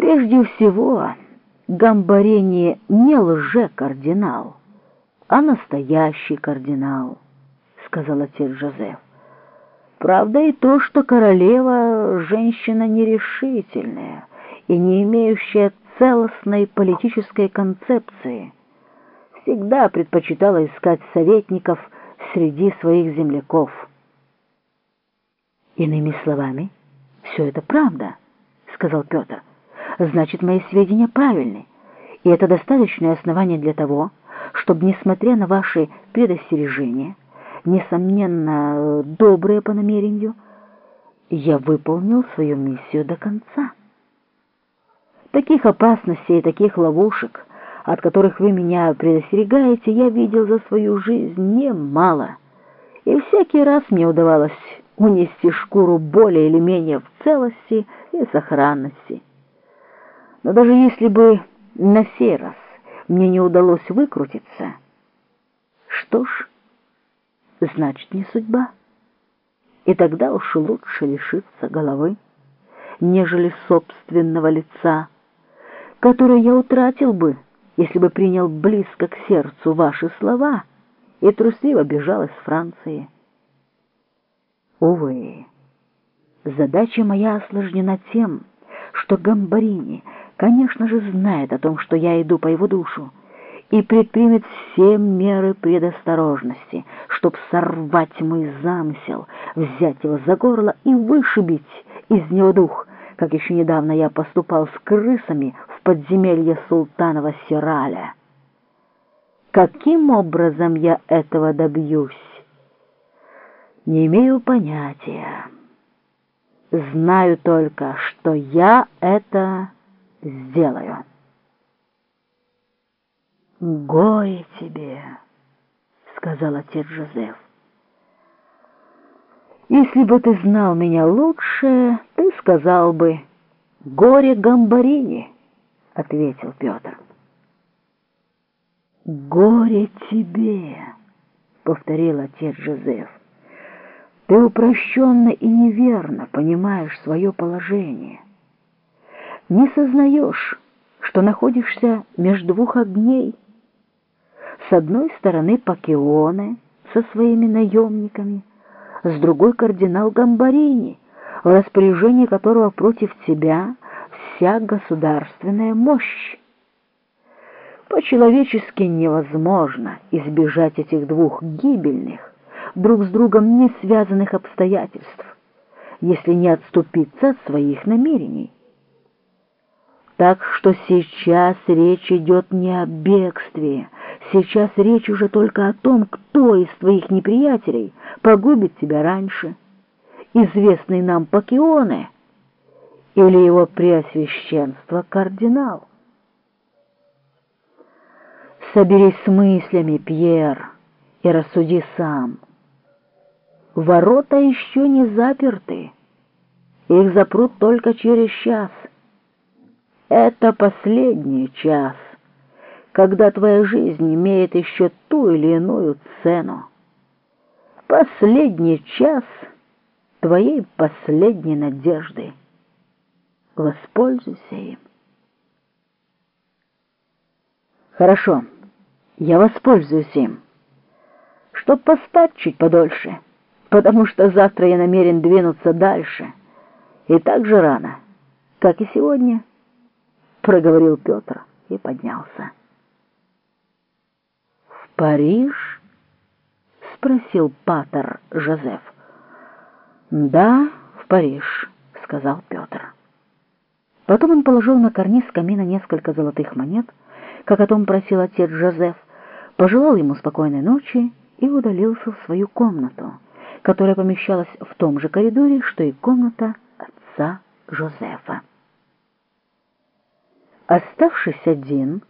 Прежде всего, Гамбарини не лже-кардинал, а настоящий кардинал, сказал отец Жозеф. Правда и то, что королева — женщина нерешительная и не имеющая целостной политической концепции, всегда предпочитала искать советников среди своих земляков. Иными словами, все это правда, сказал Петр. Значит, мои сведения правильны, и это достаточное основание для того, чтобы, несмотря на ваши предостережения, несомненно, добрые по намерению, я выполнил свою миссию до конца. Таких опасностей и таких ловушек, от которых вы меня предостерегаете, я видел за свою жизнь немало, и всякий раз мне удавалось унести шкуру более или менее в целости и сохранности. Но даже если бы на сей раз мне не удалось выкрутиться, что ж, значит, не судьба. И тогда уж лучше лишиться головы, нежели собственного лица, которое я утратил бы, если бы принял близко к сердцу ваши слова и трусливо бежал из Франции. Увы, задача моя осложнена тем, что Гамбарини, конечно же, знает о том, что я иду по его душу, и предпримет все меры предосторожности, чтобы сорвать мой замысел, взять его за горло и вышибить из него дух, как еще недавно я поступал с крысами в подземелье султанова Сираля. Каким образом я этого добьюсь? Не имею понятия. Знаю только, что я это сделаю. «Горе тебе!» — сказал отец Жозеф. «Если бы ты знал меня лучше, ты сказал бы «Горе Гамбарини», — ответил Петр. «Горе тебе!» — повторил отец Жозеф. Ты упрощенно и неверно понимаешь свое положение. Не сознаешь, что находишься между двух огней. С одной стороны Пакеоне со своими наемниками, с другой кардинал Гамбарини, в распоряжении которого против тебя вся государственная мощь. По-человечески невозможно избежать этих двух гибельных, друг с другом не связанных обстоятельств, если не отступиться от своих намерений. Так что сейчас речь идет не о бегстве, сейчас речь уже только о том, кто из твоих неприятелей погубит тебя раньше, известный нам Пакионе или его преосвященство кардинал. Соберись с мыслями, Пьер, и рассуди сам — Ворота еще не заперты. Их запрут только через час. Это последний час, когда твоя жизнь имеет еще ту или иную цену. Последний час твоей последней надежды. Воспользуйся им. Хорошо, я воспользуюсь им, чтоб поспать чуть подольше потому что завтра я намерен двинуться дальше, и так же рано, как и сегодня, — проговорил Петр и поднялся. «В Париж?» — спросил Патер Жозеф. «Да, в Париж», — сказал Петр. Потом он положил на карниз камина несколько золотых монет, как о том просил отец Жозеф, пожелал ему спокойной ночи и удалился в свою комнату которая помещалась в том же коридоре, что и комната отца Жозефа. Оставшись один,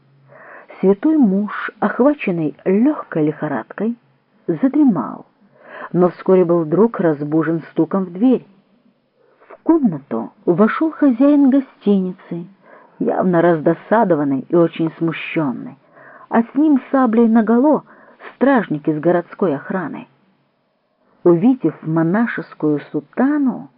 святой муж, охваченный легкой лихорадкой, задремал, но вскоре был вдруг разбужен стуком в дверь. В комнату вошел хозяин гостиницы, явно раздосадованный и очень смущенный, а с ним саблей наголо стражник из городской охраны увидев монашескую сутану,